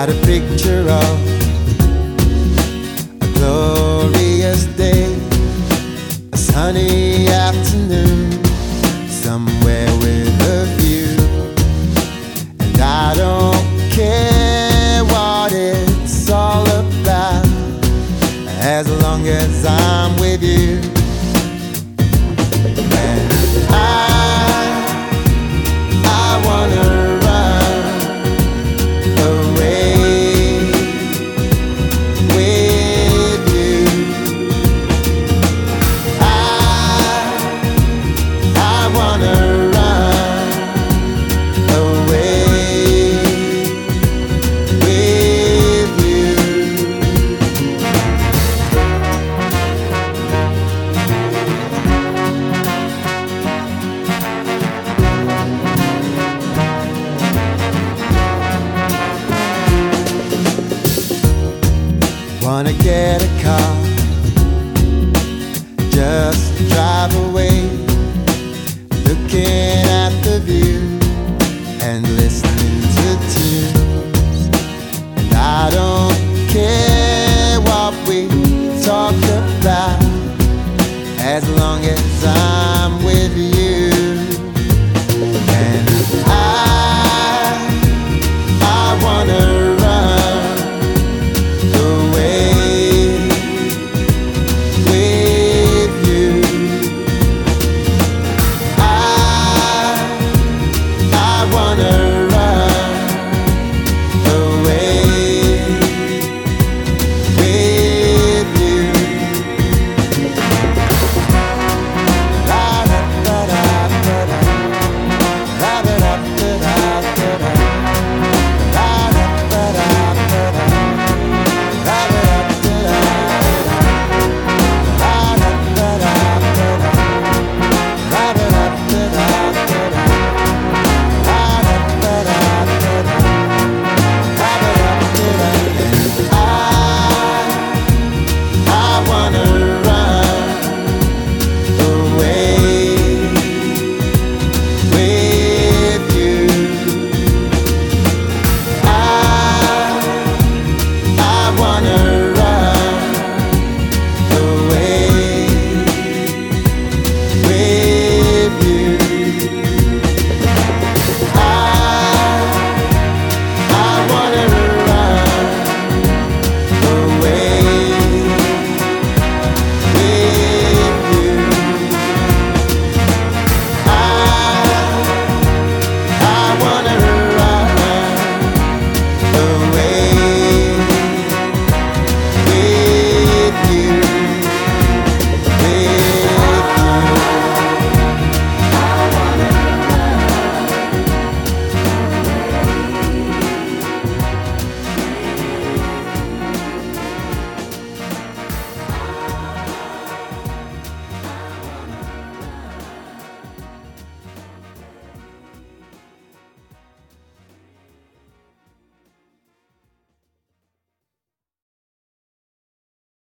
got a picture of long as I'm with you. to get a car. Just drive away, looking at